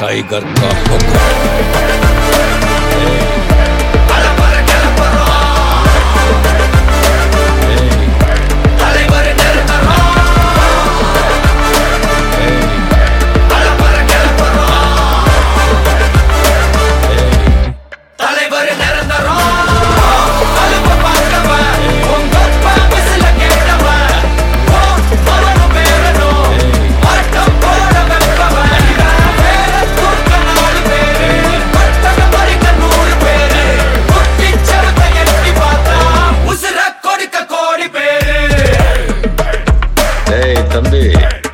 Tiger का हुक्म। bastante